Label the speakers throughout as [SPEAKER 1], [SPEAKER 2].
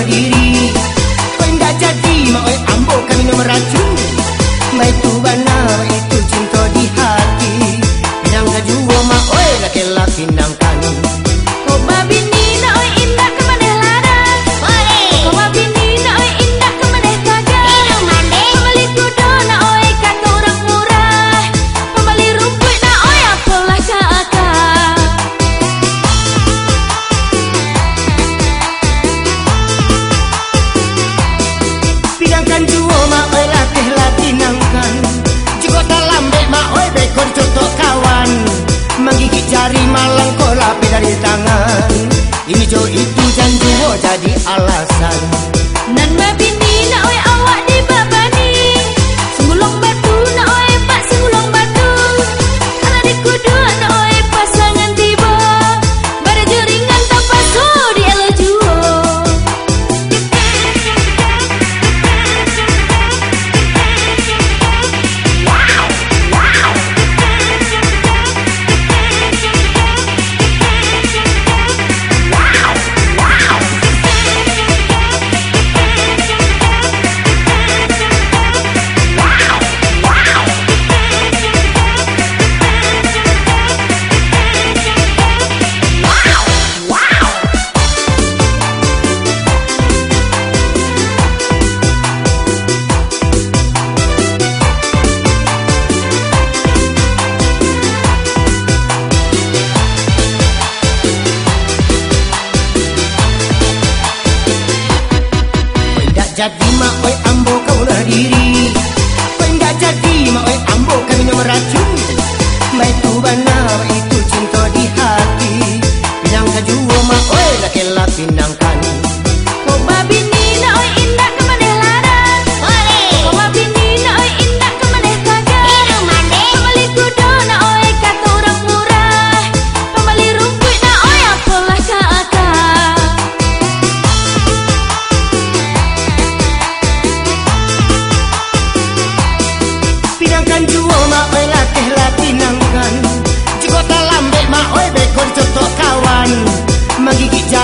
[SPEAKER 1] Hariri alasan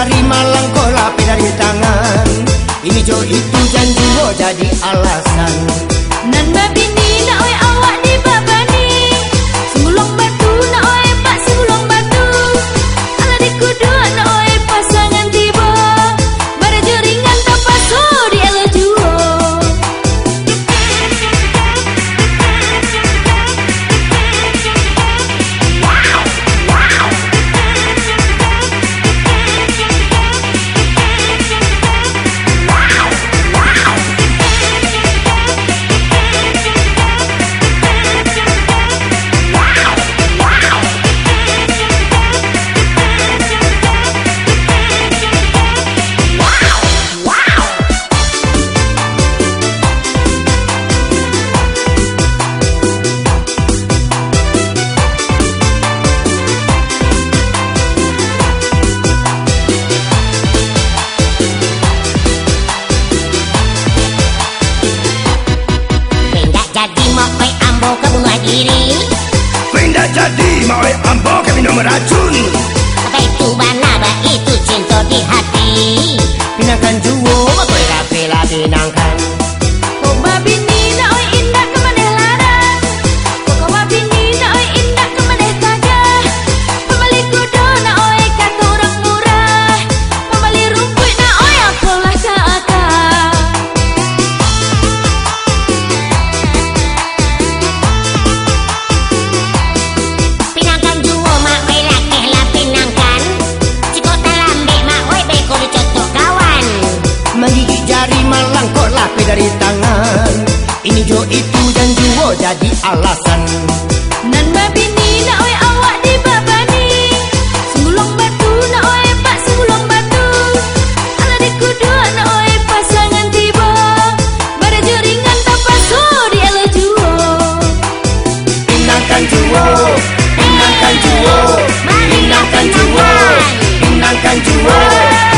[SPEAKER 1] dari Malang kola dari tangan. Ini jo itu janji jadi alasan. Rajun lape dari tangan. Ini jo itu dan juo jadi alasan.
[SPEAKER 2] Nan babi ni na oi awak di babani Sunggulong batu na oi pak sunggulong batu. Ala di kudu na oi pasangan tiba. Bada jeringan tapaso di ala juo
[SPEAKER 1] Inangkan juo,
[SPEAKER 3] inangkan juo
[SPEAKER 1] Inangkan juo, inangkan juo, inangkan juo.